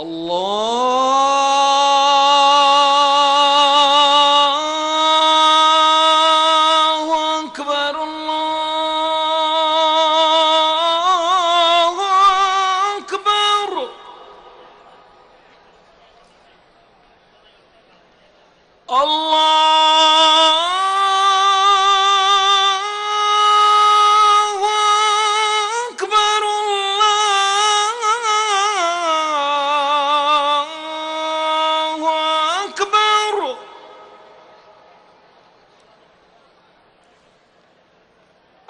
الله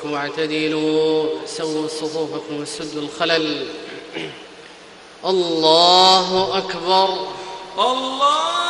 صفوفكم واعتدلوا. سووا صفوفكم وسدوا الخلل. الله أكبر. الله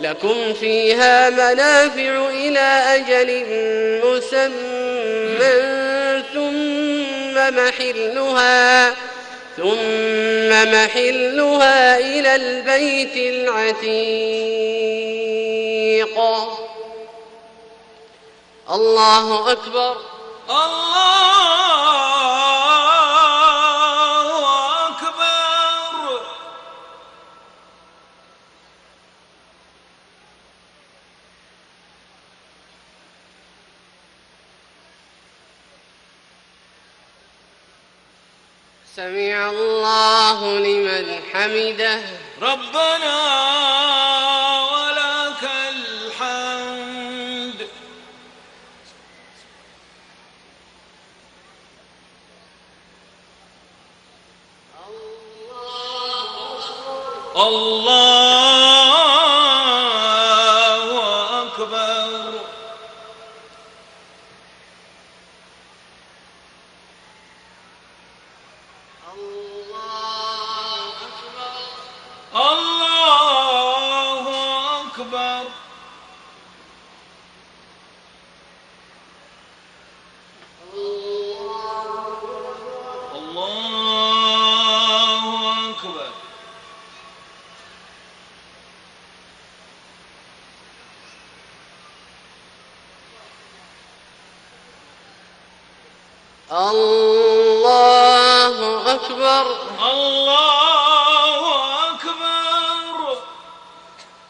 لكم فيها منافع إلى أجل مسمى ثم محلها ثم محلها إلى البيت العتيق. الله أكبر. الله سمع الله لمن حمده. ربنا ولك الحمد. الله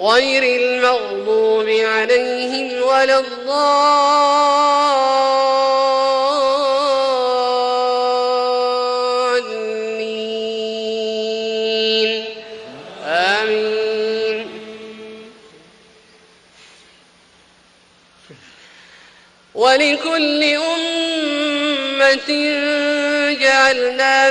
غير المغضوب عليهم ولا الضالين. آمين. ولكل أمة جعلنا